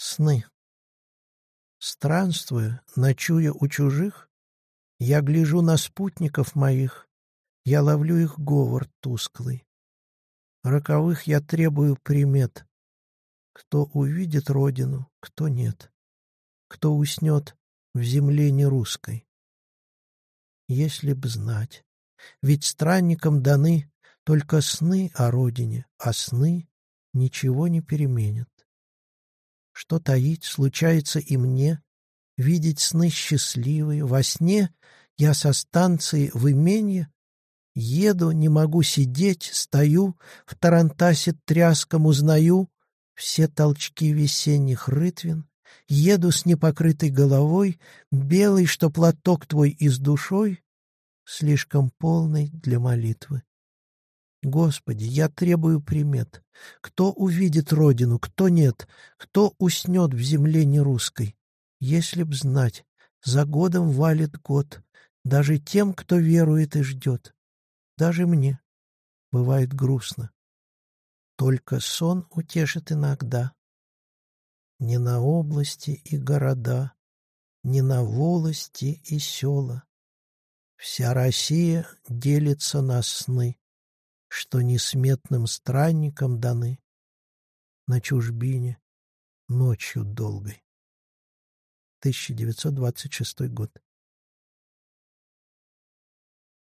Сны. Странствуя, ночуя у чужих, Я гляжу на спутников моих, Я ловлю их говор тусклый. Роковых я требую примет. Кто увидит родину, кто нет. Кто уснет в земле нерусской. Если б знать, ведь странникам даны Только сны о родине, а сны Ничего не переменят. Что таить случается и мне, Видеть сны счастливые. Во сне я со станции в именье Еду, не могу сидеть, стою, В тарантасе тряском узнаю Все толчки весенних рытвин, Еду с непокрытой головой, Белый, что платок твой и с душой, Слишком полный для молитвы. Господи, я требую примет. Кто увидит родину, кто нет, кто уснет в земле нерусской. Если б знать, за годом валит год, даже тем, кто верует и ждет. Даже мне бывает грустно. Только сон утешит иногда. Не на области и города, не на волости и села. Вся Россия делится на сны что несметным странникам даны на чужбине ночью долгой. 1926 год.